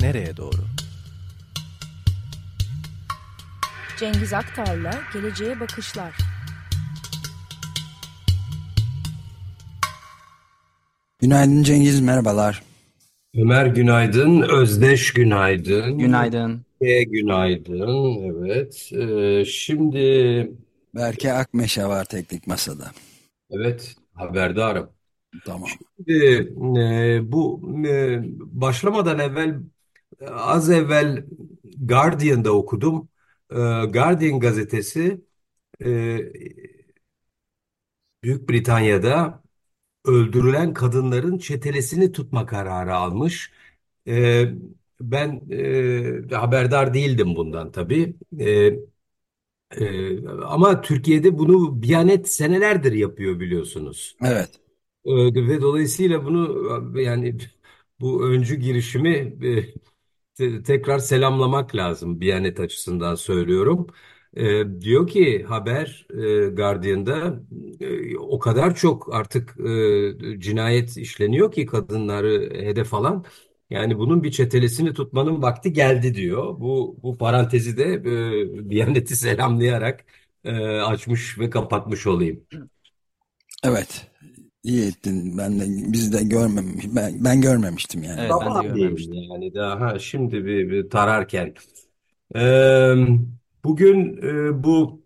nereye doğru? Cengiz Aktar'la Geleceğe Bakışlar. Günaydın Cengiz, merhabalar. Ömer günaydın, Özdeş günaydın, Günaydın. E günaydın, evet. Ee, şimdi, Berke Akmeşe var teknik masada. evet, haberdarım. Tamam. Şimdi, e, bu e, başlamadan evvel, az evvel Guardian'da okudum. E, Guardian gazetesi, e, Büyük Britanya'da öldürülen kadınların çetelesini tutma kararı almış. E, ben e, haberdar değildim bundan tabii. E, e, ama Türkiye'de bunu Biyanet senelerdir yapıyor biliyorsunuz. Evet, E, ve dolayısıyla bunu yani bu öncü girişimi e, te- tekrar selamlamak lazım Biyanet açısından söylüyorum. Ee, diyor ki haber e, Guardian'da e, o kadar çok artık e, cinayet işleniyor ki kadınları hedef alan. Yani bunun bir çetelesini tutmanın vakti geldi diyor. Bu bu parantezi de e, Biyanet'i selamlayarak e, açmış ve kapatmış olayım. evet. İyi ettin. Ben de biz de görmemiş ben, ben görmemiştim yani. Evet ben de görmemiştim. yani daha şimdi bir, bir tararken. Ee, bugün e, bu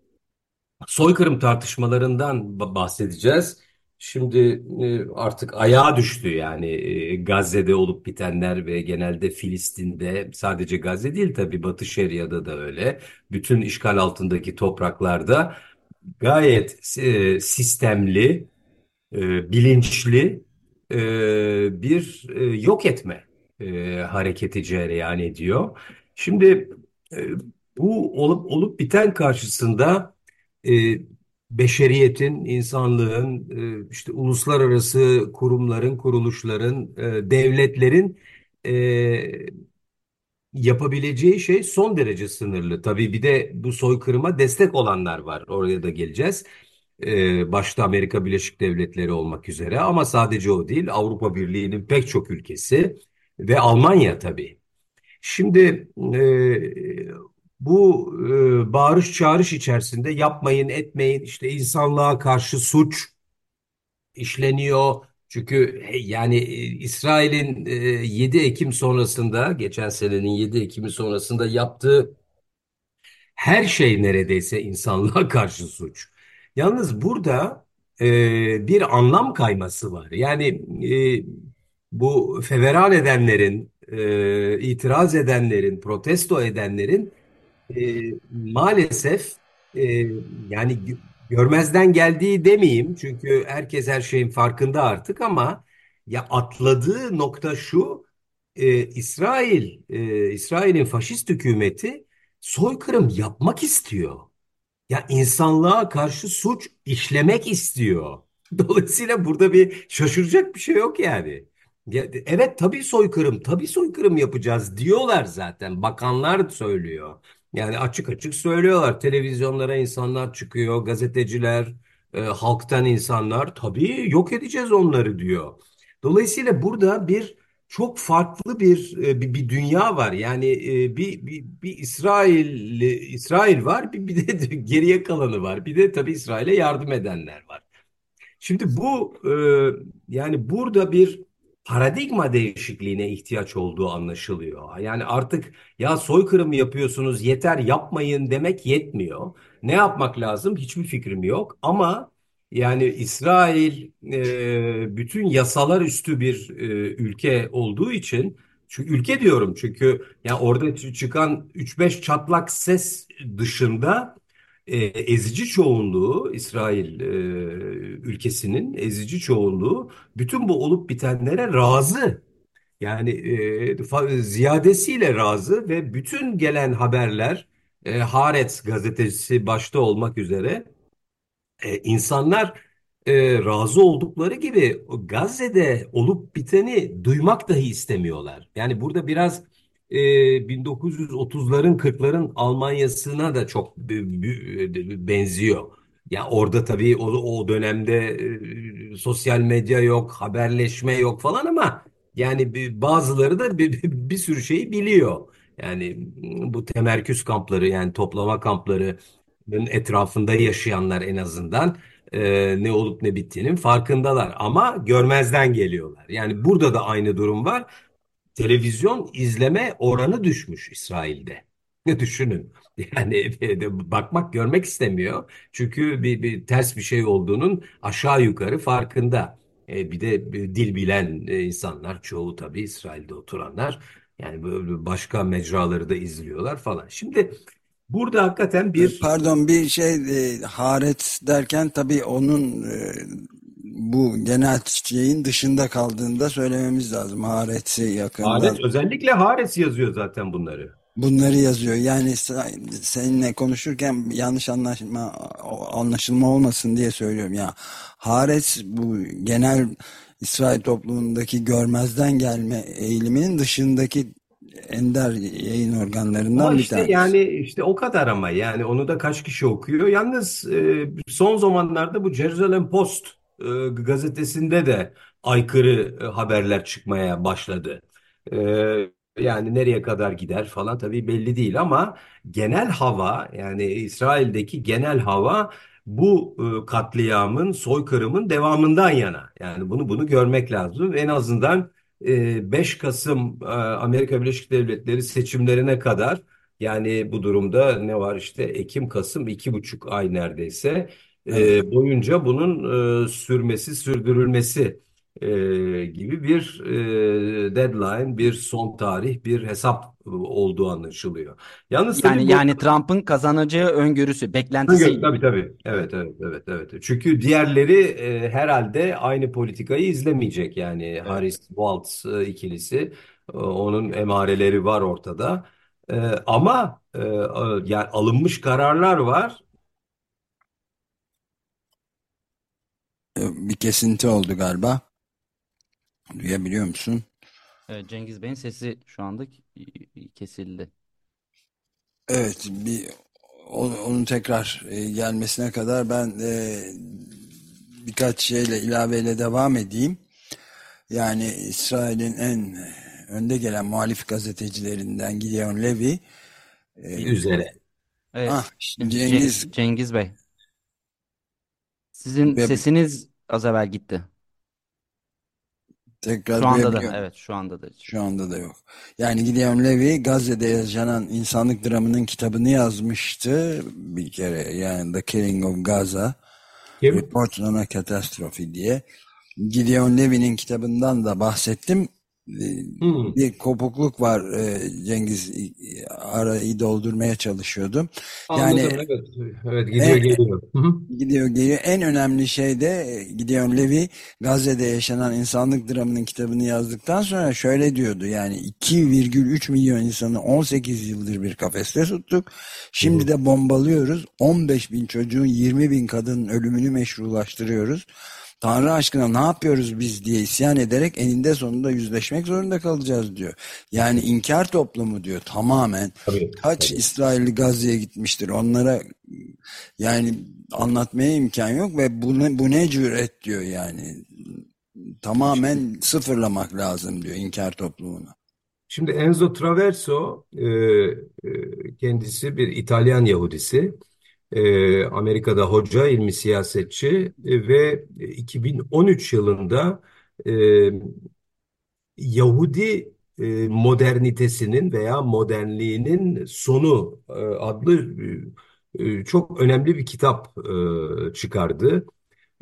soykırım tartışmalarından ba- bahsedeceğiz. Şimdi e, artık ayağa düştü yani e, Gazze'de olup bitenler ve genelde Filistin'de sadece Gazze değil tabii Batı Şeria'da da öyle. Bütün işgal altındaki topraklarda gayet e, sistemli e, bilinçli e, bir e, yok etme e, hareketi cereyan ediyor. Şimdi e, bu olup olup biten karşısında e, beşeriyetin, insanlığın, e, işte uluslararası kurumların, kuruluşların, e, devletlerin e, yapabileceği şey son derece sınırlı. Tabii bir de bu soykırıma destek olanlar var. Oraya da geleceğiz. Ee, başta Amerika Birleşik Devletleri olmak üzere ama sadece o değil. Avrupa Birliği'nin pek çok ülkesi ve Almanya tabii. Şimdi e, bu e, bağırış çağırış içerisinde yapmayın etmeyin işte insanlığa karşı suç işleniyor. Çünkü yani e, İsrail'in e, 7 Ekim sonrasında geçen senenin 7 Ekim'i sonrasında yaptığı her şey neredeyse insanlığa karşı suç. Yalnız burada e, bir anlam kayması var. Yani e, bu feveran edenlerin, e, itiraz edenlerin, protesto edenlerin e, maalesef e, yani gö- görmezden geldiği demeyeyim çünkü herkes her şeyin farkında artık ama ya atladığı nokta şu e, İsrail e, İsrail'in faşist hükümeti soykırım yapmak istiyor. Ya insanlığa karşı suç işlemek istiyor. Dolayısıyla burada bir şaşıracak bir şey yok yani. Ya, evet tabii soykırım, tabii soykırım yapacağız diyorlar zaten. Bakanlar söylüyor. Yani açık açık söylüyorlar. Televizyonlara insanlar çıkıyor, gazeteciler, e, halktan insanlar tabii yok edeceğiz onları diyor. Dolayısıyla burada bir çok farklı bir e, bir, bir dünya var. Yani e, bir bir, bir İsrail İsrail var, bir, bir de geriye kalanı var. Bir de tabii İsrail'e yardım edenler var. Şimdi bu e, yani burada bir paradigma değişikliğine ihtiyaç olduğu anlaşılıyor. Yani artık ya soykırım yapıyorsunuz yeter yapmayın demek yetmiyor. Ne yapmak lazım? Hiçbir fikrim yok. Ama yani İsrail e, bütün yasalar üstü bir e, ülke olduğu için çünkü ülke diyorum çünkü ya orada çı- çıkan üç beş çatlak ses dışında e, ezici çoğunluğu İsrail e, ülkesinin ezici çoğunluğu bütün bu olup bitenlere razı. Yani e, ziyadesiyle razı ve bütün gelen haberler e, Haaretz gazetesi başta olmak üzere e, insanlar e, razı oldukları gibi Gazze'de olup biteni duymak dahi istemiyorlar. Yani burada biraz e, 1930'ların 40'ların Almanya'sına da çok b- benziyor. Ya orada tabii o, o dönemde e, sosyal medya yok, haberleşme yok falan ama Yani bazıları da bir, bir sürü şeyi biliyor. Yani bu temerküs kampları yani toplama kamplarının etrafında yaşayanlar en azından e, ne olup ne bittiğinin farkındalar. Ama görmezden geliyorlar. Yani burada da aynı durum var. Televizyon izleme oranı düşmüş İsrail'de. Ne düşünün. Yani e, bakmak görmek istemiyor. Çünkü bir, bir ters bir şey olduğunun aşağı yukarı farkında. E, bir de e, dil bilen e, insanlar çoğu tabii İsrail'de oturanlar yani böyle başka mecraları da izliyorlar falan. Şimdi burada hakikaten E, bir Pardon bir şey e, Haaretz derken tabii onun e, bu genel şeyin dışında kaldığını da söylememiz lazım. Haaretz'i yakından Haaretz özellikle Haaretz yazıyor zaten bunları. bunları yazıyor. Yani sen- seninle konuşurken yanlış anlaşılma anlaşılma olmasın diye söylüyorum ya. Haaretz bu genel İsrail toplumundaki görmezden gelme eğiliminin dışındaki ender yayın Ama organlarından bir işte tanesi. yani işte o kadar ama yani onu da kaç kişi okuyor. Yalnız e, son zamanlarda bu Jerusalem Post e, gazetesinde de aykırı e, haberler çıkmaya başladı. E, yani nereye kadar gider falan tabii belli değil ama genel hava yani İsrail'deki genel hava bu katliamın, soykırımın devamından yana. Yani bunu bunu görmek lazım. En azından 5 Kasım e, Amerika Birleşik Devletleri seçimlerine kadar yani bu durumda ne var işte Ekim Kasım iki buçuk ay neredeyse Evet. e, boyunca bunun e, sürmesi sürdürülmesi e, gibi bir e, deadline bir son tarih bir hesap e, olduğu anlaşılıyor. Yalnız Yani bu yani Trump'ın kazanacağı öngörüsü, Tabii beklentisiydi. tabii. tabii. Evet evet evet evet. Çünkü diğerleri e, herhalde aynı politikayı izlemeyecek. Yani Evet. Harris Walz e, ikilisi e, onun emareleri var ortada. E, ama e, e, yani alınmış kararlar var. Bir kesinti oldu galiba. Duyabiliyor musun? Evet, Cengiz Bey'in sesi şu anda kesildi. Evet, bir onun tekrar e, gelmesine kadar ben e, birkaç şeyle ilaveyle devam edeyim. Yani İsrail'in en önde gelen muhalif gazetecilerinden Gideon Levy. E, Üzere. Evet, ah, Ce- Cengiz Cengiz Bey, sizin ve sesiniz az evvel gitti. Tekrar Şu anda da, evet, şu anda da. Şu anda da yok. Yani Gideon Levy Gazze'de yaşanan insanlık dramının kitabını yazmıştı bir kere. Yani The Killing of Gaza. Kim? Reports on a Catastrophe diye. Gideon Levy'nin kitabından da bahsettim. Hmm. Bir kopukluk var e, Cengiz arayı doldurmaya çalışıyordum. Yani Anladım evet. Evet gidiyor en, geliyor. Gidiyor geliyor. En önemli şey de e, Gideon Levy Gazze'de yaşanan insanlık dramının kitabını yazdıktan sonra şöyle diyordu. Yani 2,3 milyon insanı 18 yıldır bir kafeste tuttuk. Şimdi hı. de bombalıyoruz. 15 bin çocuğun 20 bin kadının ölümünü meşrulaştırıyoruz. Tanrı aşkına ne yapıyoruz biz diye isyan ederek eninde sonunda yüzleşmek zorunda kalacağız diyor. Yani inkar toplumu diyor tamamen. Tabii Kaç tabii. İsrailli Gazze'ye gitmiştir onlara yani anlatmaya imkan yok ve bu ne, bu ne cüret diyor yani. Tamamen sıfırlamak lazım diyor inkar toplumunu. Şimdi Enzo Traverso e, e, kendisi bir İtalyan Yahudisi. E, Amerika'da hoca, ilmi siyasetçi e, ve 2013 yılında e, Yahudi e, modernitesinin veya modernliğinin sonu e, adlı e, e, çok önemli bir kitap e, çıkardı.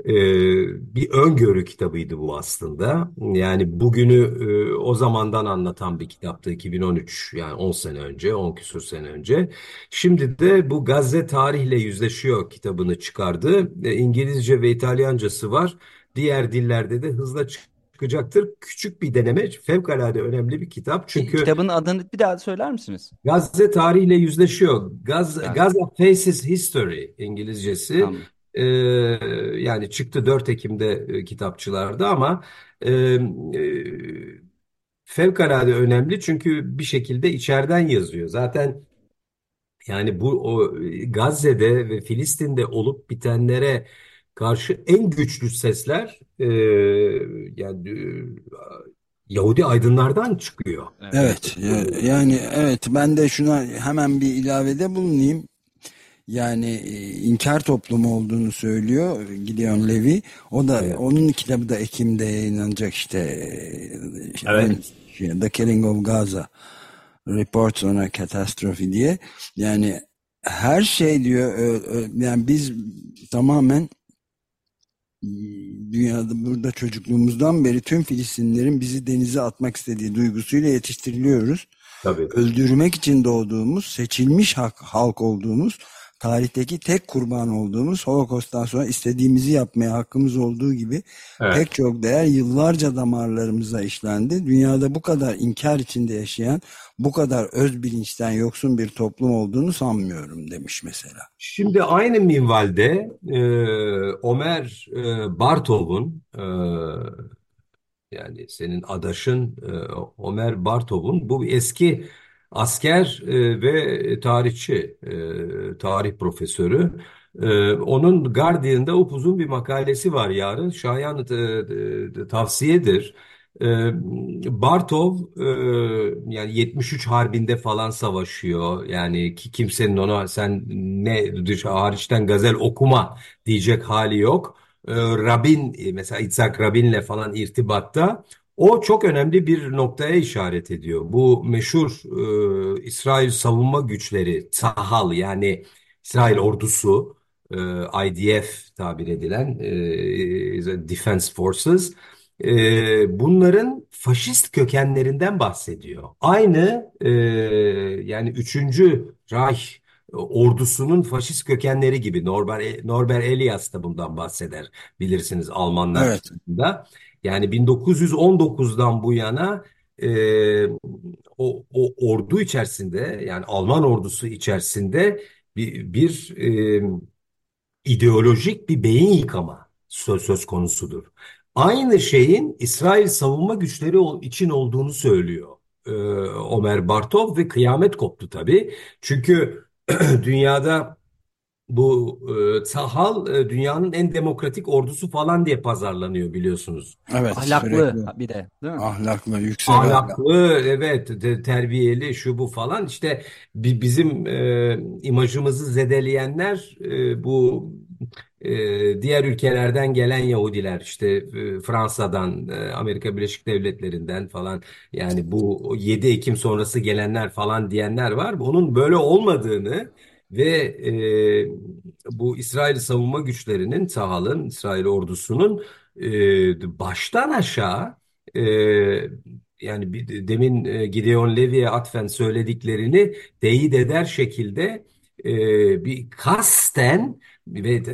Ee, bir öngörü kitabıydı bu aslında. Yani bugünü e, o zamandan anlatan bir kitaptı 2013 yani 10 sene önce 10 küsur sene önce. Şimdi de bu Gazze tarihle yüzleşiyor kitabını çıkardı. E, İngilizce ve İtalyancası var. Diğer dillerde de hızla çıkacaktır. Küçük bir deneme fevkalade önemli bir kitap. Ki- Çünkü Kitabın adını bir daha söyler misiniz? Gazze tarihle yüzleşiyor. Gaz, Gazze. Gaza Faces History İngilizcesi. Tamam. Ee, yani çıktı 4 Ekim'de e, kitapçılarda ama e, e, fevkalade önemli çünkü bir şekilde içeriden yazıyor. Zaten yani bu o e, Gazze'de ve Filistin'de olup bitenlere karşı en güçlü sesler e, yani Yahudi aydınlardan çıkıyor. Evet yani evet ben de şuna hemen bir ilavede bulunayım. Yani e, inkar toplumu olduğunu söylüyor Gideon Levy. O da evet. onun kitabı da Ekim'de yayınlanacak işte. E, evet. Şey, The Killing of Gaza Reports on a Catastrophe diye. Yani her şey diyor yani biz tamamen dünyada burada çocukluğumuzdan beri tüm Filistinlerin bizi denize atmak istediği duygusuyla yetiştiriliyoruz. Tabii. Öldürmek için doğduğumuz, seçilmiş hak, halk olduğumuz, tarihteki tek kurban olduğumuz, Holokost'tan sonra istediğimizi yapmaya hakkımız olduğu gibi evet. pek çok değer yıllarca damarlarımıza işlendi. Dünyada bu kadar inkar içinde yaşayan, bu kadar öz bilinçten yoksun bir toplum olduğunu sanmıyorum demiş mesela. Şimdi aynı minvalde e, Ömer e, Bartov'un e, yani senin adaşın e, Ömer Bartov'un bu eski asker e, ve tarihçi, e, tarih profesörü. E, onun Guardian'da upuzun bir makalesi var yarın. Şayan tavsiyedir. Bartov yani 73 Harbi'nde falan savaşıyor. Yani ki kimsenin ona sen ne dış hariçten gazel okuma diyecek hali yok. Rabin mesela İtzhak Rabin'le falan irtibatta. O çok önemli bir noktaya işaret ediyor. Bu meşhur e, İsrail savunma güçleri, Tahal yani İsrail ordusu, e, IDF tabir edilen e, Defense Forces, e, bunların faşist kökenlerinden bahsediyor. Aynı e, yani 3. Reich ordusunun faşist kökenleri gibi Norbert, Norbert Elias da bundan bahseder bilirsiniz Almanlar evet. da. Yani 1919'dan bu yana e, o, o ordu içerisinde yani Alman ordusu içerisinde bir, bir e, ideolojik bir beyin yıkama söz, söz konusudur. Aynı şeyin İsrail savunma güçleri için olduğunu söylüyor e, Ömer Bartov ve kıyamet koptu tabii. Çünkü dünyada bu e, Sahal e, dünyanın en demokratik ordusu falan diye pazarlanıyor biliyorsunuz. Evet. Ahlaklı sürekli. bir de değil mi? Ahlaklı, yüksek ahlaklı. evet, de, terbiyeli, şu bu falan. İşte bi, bizim e, imajımızı zedeleyenler e, bu e, diğer ülkelerden gelen Yahudiler işte e, Fransa'dan, e, Amerika Birleşik Devletleri'nden falan yani bu 7 Ekim sonrası gelenler falan diyenler var. Onun böyle olmadığını ve e, bu İsrail savunma güçlerinin, Sahal'ın, İsrail ordusunun e, baştan aşağı e, yani bir, demin e, Gideon Levi'ye atfen söylediklerini teyit eder şekilde e, bir kasten ve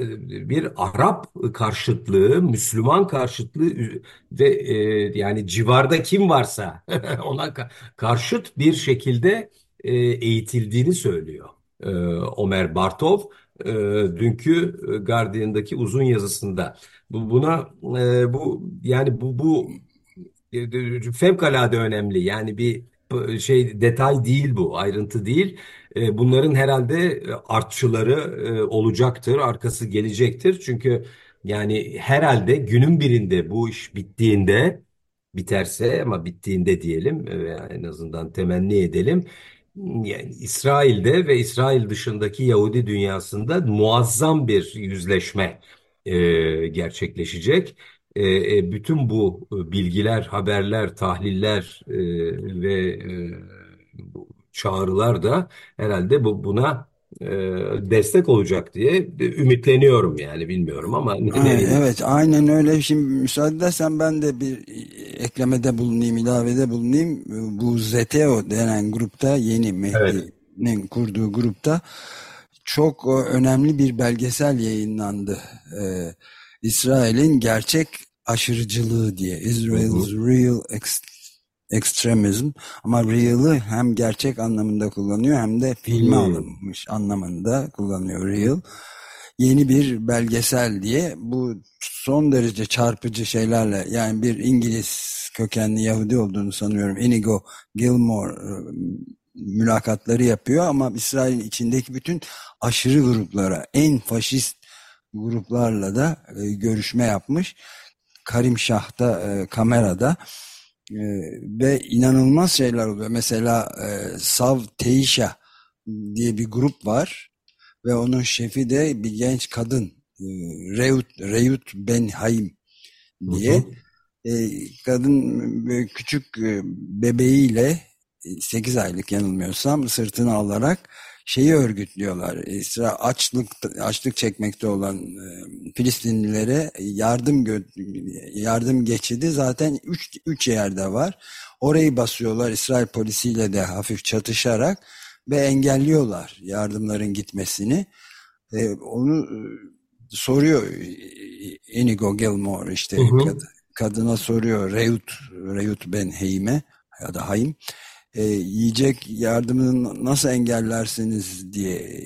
bir Arap karşıtlığı, Müslüman karşıtlığı ve e, yani civarda kim varsa ona karşıt bir şekilde e, eğitildiğini söylüyor. E, Ömer Bartov e, dünkü Guardian'daki uzun yazısında. Bu buna e, bu yani bu bu fevkalade önemli. Yani bir şey detay değil bu, ayrıntı değil. Bunların herhalde artçıları olacaktır, arkası gelecektir. Çünkü yani herhalde günün birinde bu iş bittiğinde biterse ama bittiğinde diyelim en azından temenni edelim yani İsrail'de ve İsrail dışındaki Yahudi dünyasında muazzam bir yüzleşme e, gerçekleşecek. E, e, bütün bu bilgiler, haberler, tahliller e, ve e, çağrılar da herhalde bu buna e, destek olacak diye ümitleniyorum yani bilmiyorum ama Aynen, evet aynen öyle. Şimdi müsaade edersen ben de bir eklemede bulunayım ilavede bulunayım. Bu ZTO denen grupta yeni Mehdi'nin evet. kurduğu grupta çok önemli bir belgesel yayınlandı. Ee, İsrail'in gerçek aşırıcılığı diye Israel's Real Extremism ama real'ı hem gerçek anlamında kullanıyor hem de filme hmm. alınmış anlamında kullanıyor real. Yeni bir belgesel diye bu son derece çarpıcı şeylerle yani bir İngiliz kökenli Yahudi olduğunu sanıyorum Inigo Gilmore e, mülakatları yapıyor ama İsrail içindeki bütün aşırı gruplara en faşist gruplarla da e, görüşme yapmış. Karim Şah'ta e, kamerada ve inanılmaz şeyler oluyor. Mesela e, Sav Teisha diye bir grup var ve onun şefi de bir genç kadın e, Reut, Reut Ben Haim diye. E, kadın küçük e, bebeğiyle 8 aylık yanılmıyorsam sırtını alarak şeyi örgütlüyorlar. İsra açlık açlık çekmekte olan e, Filistinlilere yardım yardım geçidi zaten 3 3 yerde var. Orayı basıyorlar İsrail polisiyle de hafif çatışarak ve engelliyorlar yardımların gitmesini. E, onu e, soruyor Inigo Gilmore işte hı hı. Kad, kadına soruyor Reut Reut Ben Heim'e ya da Haim e, yiyecek yardımını nasıl engellersiniz diye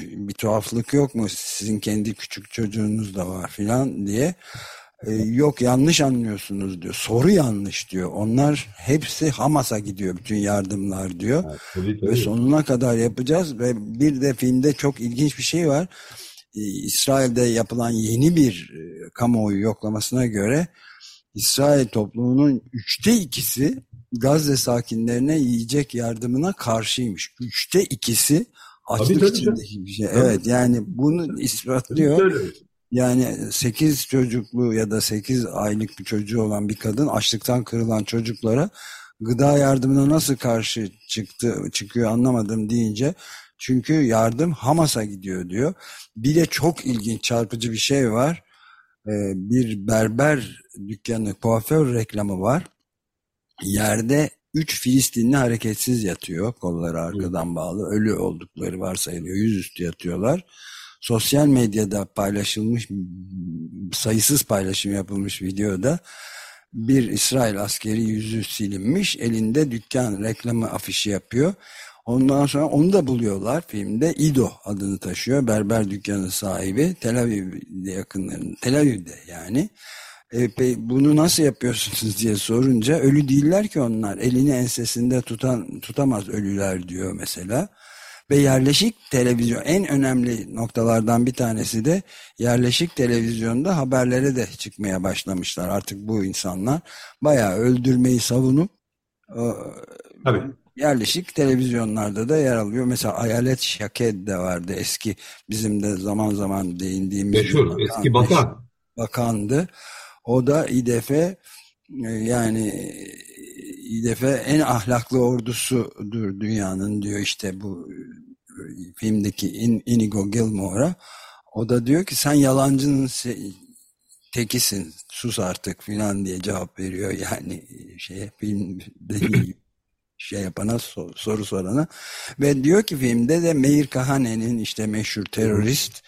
bir tuhaflık yok mu? Sizin kendi küçük çocuğunuz da var filan diye. E, yok yanlış anlıyorsunuz diyor. Soru yanlış diyor. Onlar hepsi Hamas'a gidiyor bütün yardımlar diyor. Evet, tabii, tabii. Ve sonuna kadar yapacağız ve bir de filmde çok ilginç bir şey var. E, İsrail'de yapılan yeni bir e, kamuoyu yoklamasına göre İsrail toplumunun üçte ikisi Gazze sakinlerine yiyecek yardımına karşıymış. Üçte ikisi açlık tabii, içindeki bir şey. Tabii. Evet yani bunu ispatlıyor. Yani 8 çocuklu ya da 8 aylık bir çocuğu olan bir kadın açlıktan kırılan çocuklara gıda yardımına nasıl karşı çıktı çıkıyor anlamadım deyince çünkü yardım Hamas'a gidiyor diyor. Bir de çok ilginç çarpıcı bir şey var. Ee, bir berber dükkanı kuaför reklamı var. Yerde üç Filistinli hareketsiz yatıyor. Kolları arkadan bağlı. Ölü oldukları varsayılıyor. Yüzüstü yatıyorlar. Sosyal medyada paylaşılmış sayısız paylaşım yapılmış videoda bir İsrail askeri yüzü silinmiş. Elinde dükkan reklamı afişi yapıyor. Ondan sonra onu da buluyorlar filmde. İdo adını taşıyor. Berber dükkanı sahibi. Tel Aviv'de yakınlarında. Tel Aviv'de yani. E, bunu nasıl yapıyorsunuz diye sorunca ölü değiller ki onlar. Elini ensesinde tutan tutamaz ölüler diyor mesela. Ve yerleşik televizyon en önemli noktalardan bir tanesi de yerleşik televizyonda haberlere de çıkmaya başlamışlar. Artık bu insanlar bayağı öldürmeyi savunup Tabii. yerleşik televizyonlarda da yer alıyor. Mesela Ayalet Şaked de vardı eski bizim de zaman zaman değindiğimiz Meşhur, bakan, eski bakan. Bakandı. O da İDF e, yani İDF en ahlaklı ordusudur dünyanın diyor işte bu e, filmdeki Inigo Gilmore'a. O da diyor ki sen yalancının tekisin sus artık filan diye cevap veriyor yani şeye filmde şey yapana soru sorana ve diyor ki filmde de Meir Kahane'nin işte meşhur terörist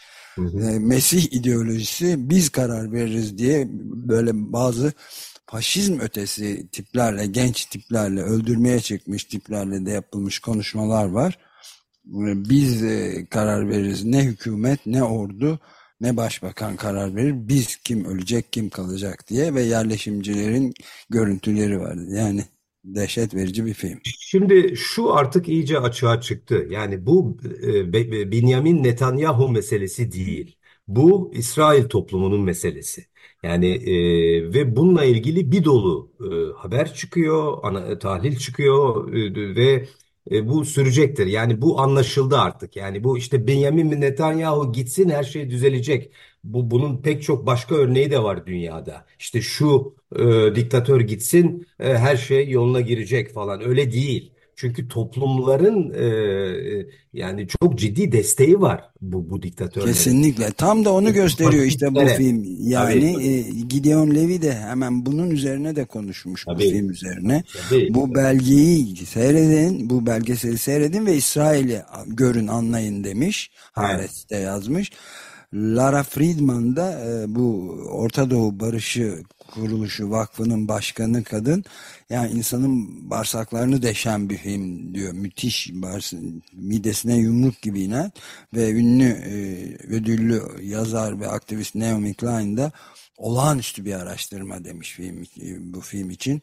Mesih ideolojisi biz karar veririz diye böyle bazı faşizm ötesi tiplerle, genç tiplerle, öldürmeye çıkmış tiplerle de yapılmış konuşmalar var. E, biz e, karar veririz. Ne hükümet, ne ordu, ne başbakan karar verir. Biz kim ölecek, kim kalacak diye ve yerleşimcilerin görüntüleri var. Yani dehşet verici bir film. Şimdi şu artık iyice açığa çıktı. Yani bu e, Benjamin Netanyahu meselesi değil. Bu İsrail toplumunun meselesi. Yani e, ve bununla ilgili bir dolu e, haber çıkıyor, ana, tahlil çıkıyor e, ve e, bu sürecektir. Yani bu anlaşıldı artık. Yani bu işte Benjamin Netanyahu gitsin her şey düzelecek. Bu bunun pek çok başka örneği de var dünyada. İşte şu e, diktatör gitsin e, her şey yoluna girecek falan. Öyle değil. Çünkü toplumların e, e, yani çok ciddi desteği var bu bu diktatörlerin. Kesinlikle. Tam da onu gösteriyor işte bu film. Yani e, Gideon Levy de hemen bunun üzerine de konuşmuş Tabii. bu film üzerine. Tabii. Bu belgeyi seyredin, bu belgeseli seyredin ve İsrail'i görün, anlayın demiş. Haaretz'te yazmış. Lara Friedman da e, bu Orta Doğu Barışı Kuruluşu Vakfı'nın başkanı kadın. Yani insanın bağırsaklarını deşen bir film diyor. Müthiş midesine yumruk gibi inen ve ünlü e, ödüllü yazar ve aktivist Naomi Klein de olağanüstü bir araştırma demiş film, bu film için.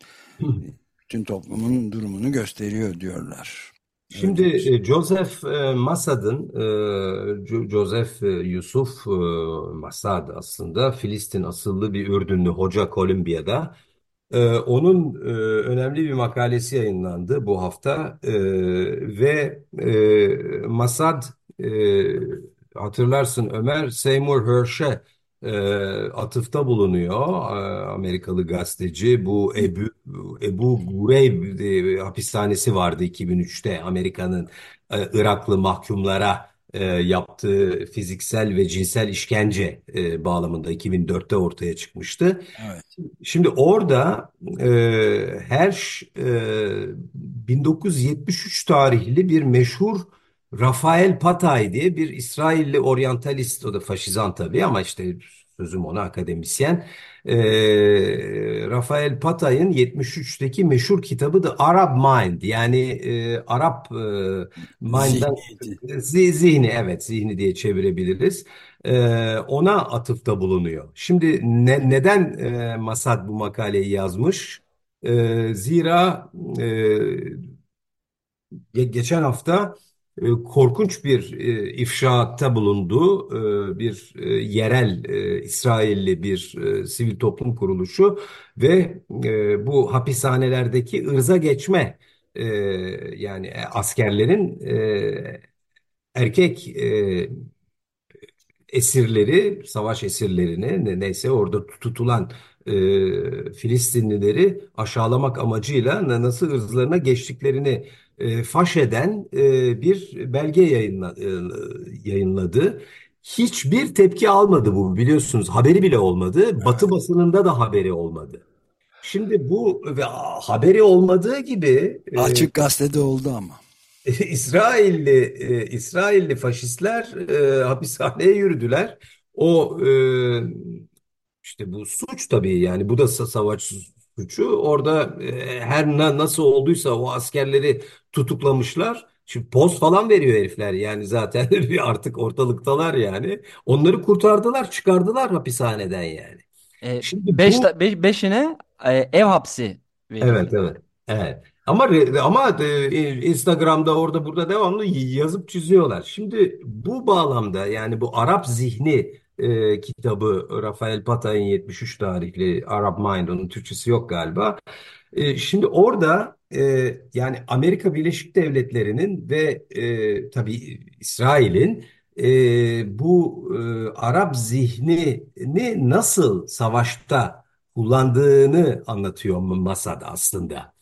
Bütün toplumun durumunu gösteriyor diyorlar. Şimdi e, Joseph e, Massad'ın, e, Joseph Yusuf Massad aslında Filistin asıllı bir Ürdünlü hoca Kolombiya'da onun önemli bir makalesi yayınlandı bu hafta. Ve Masad hatırlarsın Ömer Seymour Hersh'e e, atıfta bulunuyor e, Amerikalı gazeteci. Bu Ebu, Ebu e, hapishanesi vardı 2003'te Amerika'nın e, Iraklı mahkumlara e, yaptığı fiziksel ve cinsel işkence e, bağlamında 2004'te ortaya çıkmıştı. Evet. Şimdi orada e, her e, 1973 tarihli bir meşhur Rafael Patay diye bir İsrailli oryantalist, o da faşizan tabii ama işte sözüm ona akademisyen. E, Rafael Patay'ın 73'teki meşhur kitabı The Arab Mind yani e, Arap e, Mind'den Zihniyeti. zihni evet zihni diye çevirebiliriz e, ona atıfta bulunuyor. Şimdi ne- neden e, Masad bu makaleyi yazmış? E, zira e, ge- geçen hafta korkunç bir e, ifşaatta bulundu e, bir e, yerel e, İsrailli bir e, sivil toplum kuruluşu ve e, bu hapishanelerdeki ırza geçme e, yani askerlerin e, erkek e, esirleri, savaş esirlerini ne- neyse orada tutulan e, Filistinlileri aşağılamak amacıyla na- nasıl ırzlarına geçtiklerini e, faş eden e, bir belge yayınla, e, yayınladı. Hiçbir tepki almadı bu biliyorsunuz haberi bile olmadı. Batı basınında da haberi olmadı. Şimdi bu ve haberi olmadığı gibi e, Açık gazetede oldu ama. İsrailli e, İsrailli faşistler e, hapishaneye yürüdüler. O e, işte bu suç tabii yani bu da sa- savaş suçu. Orada e, her na- nasıl olduysa o askerleri tutuklamışlar. Şimdi poz falan veriyor herifler yani zaten artık ortalıktalar yani. Onları kurtardılar, çıkardılar hapishaneden yani. E, Şimdi beş, bu ta- be- beşine e, ev hapsi Evet, evet. Evet. Ama re- ama e, Instagram'da orada burada devamlı yazıp çiziyorlar. Şimdi bu bağlamda yani bu Arap Zihni e, kitabı Rafael Patay'ın 73 tarihli Arab Mind onun Türkçesi yok galiba. E, şimdi orada e, yani Amerika Birleşik Devletleri'nin ve e, tabii İsrail'in e, bu e, Arap zihnini nasıl savaşta kullandığını anlatıyor Masad aslında.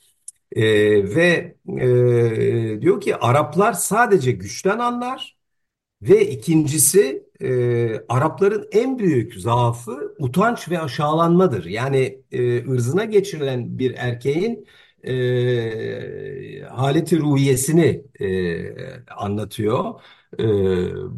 Ee, ve e, diyor ki Araplar sadece güçten anlar ve ikincisi e, Arapların en büyük zaafı utanç ve aşağılanmadır. Yani e, ırzına geçirilen bir erkeğin e, haleti ruhiyesini e, anlatıyor. E,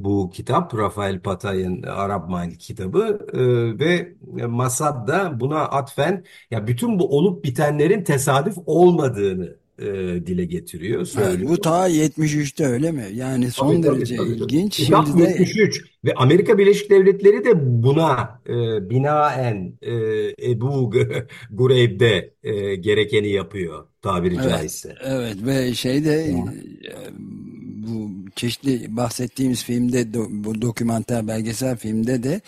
bu kitap Rafael Patay'ın Arap Mind kitabı E, ve Masad da buna atfen ya bütün bu olup bitenlerin tesadüf olmadığını e, dile getiriyor, söylüyor. bu ta 73'te öyle mi? Yani son tabii derece tabii. tabii. ilginç. Kitap Şimdi de 73 ve Amerika Birleşik Devletleri de buna e, binaen e, Ebu Gureyb'de e, gerekeni yapıyor tabiri evet, caizse. evet ve şeyde e, bu çeşitli bahsettiğimiz filmde do- bu dokümanter belgesel filmde de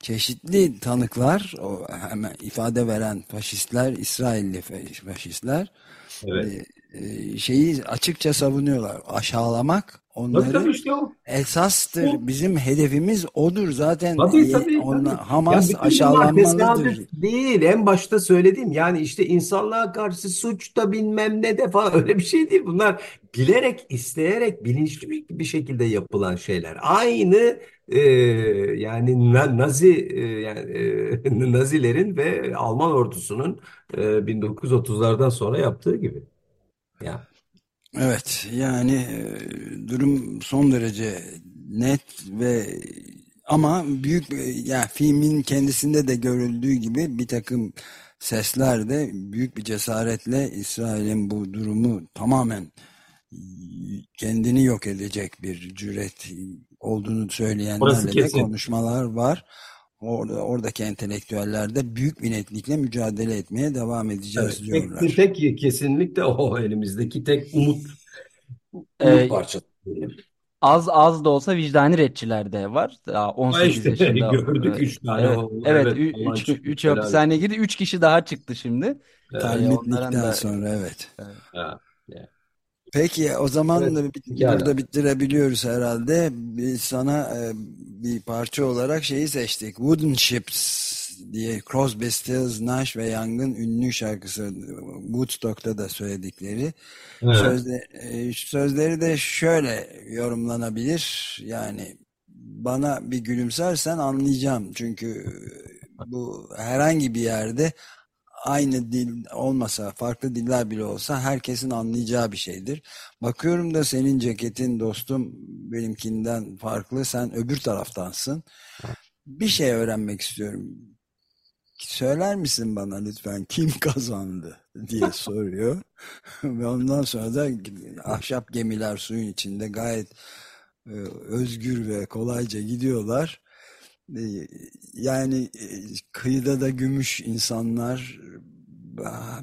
çeşitli tanıklar o hemen ifade veren faşistler İsrailli fa- faşistler Evet. E, şeyi açıkça savunuyorlar. Aşağılamak Tabii onları tabii işte o. esastır. O. Bizim hedefimiz odur. Zaten Tabii tabii ona, tabii. Hamas bunlar aşağılanmalıdır. değil. En başta söylediğim yani işte insanlığa karşı suç da bilmem ne de falan öyle bir şey değil. Bunlar bilerek, isteyerek, bilinçli bir şekilde yapılan şeyler. Aynı e, yani na- Nazi e, yani, e, Nazilerin ve Alman ordusunun e, 1930'lardan sonra yaptığı gibi. Ya. Evet yani e, durum son derece net ve ama büyük e, yani filmin kendisinde de görüldüğü gibi bir takım sesler de büyük bir cesaretle İsrail'in bu durumu tamamen kendini yok edecek bir cüret olduğunu söyleyenlerle de konuşmalar var. Orada, oradaki entelektüeller de büyük bir netlikle mücadele etmeye devam Evet. edeceğiz Tek, diyorlar. tek kesinlikle o elimizdeki tek umut umut E, parçası. az az da olsa vicdani retçiler de var. Daha Ha 18 işte yaşında. gördük üç e, tane Evet, oğlu. evet Evet 3 3 helal. hapishaneye girdi. 3 kişi daha çıktı şimdi. Evet. Talmitlikten da sonra evet. e, Ha, ya. Peki o zaman Evet. da bi- Pekala. burada bitirebiliyoruz herhalde. Biz sana e, bir parça olarak şeyi seçtik. Wooden Ships diye Crosby, Stills, Nash ve Young'ın ünlü şarkısı Woodstock'ta da söyledikleri. Evet. Sözde, e, sözleri de şöyle yorumlanabilir. Yani bana bir gülümsersen anlayacağım. Çünkü bu herhangi bir yerde aynı dil olmasa, farklı diller bile olsa herkesin anlayacağı bir şeydir. Bakıyorum da senin ceketin dostum benimkinden farklı. Sen öbür taraftansın. Bir şey öğrenmek istiyorum. Söyler misin bana lütfen kim kazandı diye soruyor. Ve ondan sonra da ahşap gemiler suyun içinde gayet e, özgür ve kolayca gidiyorlar. E, Yani e, kıyıda da gümüş insanlar.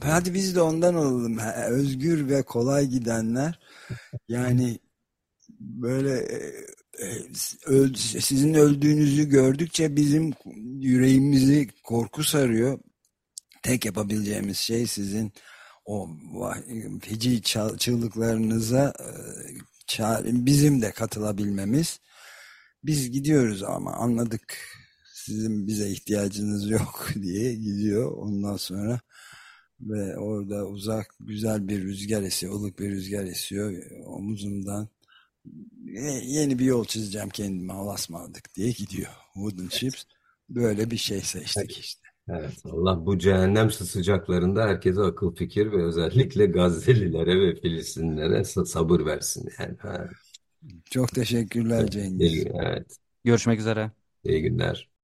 Hadi biz de ondan olalım. Özgür ve kolay gidenler. Yani böyle e, e, sizin öldüğünüzü gördükçe bizim yüreğimizi korku sarıyor. Tek yapabileceğimiz şey sizin o feci çığlıklarınıza e, bizim de katılabilmemiz. Biz gidiyoruz ama anladık sizin bize ihtiyacınız yok diye gidiyor. Ondan sonra ve orada uzak güzel bir rüzgar esiyor, ılık bir rüzgar esiyor omuzumdan. "E, Yeni bir yol çizeceğim kendime alasmadık diye gidiyor. Wooden Ships böyle bir şey seçtik işte. Evet, Allah bu cehennem sıcaklarında herkese akıl fikir ve özellikle Gazze'lilere ve Filistinlilere sa- sabır versin yani. Ha, Çok teşekkürler Cengiz. iyi, evet, görüşmek üzere. iyi günler.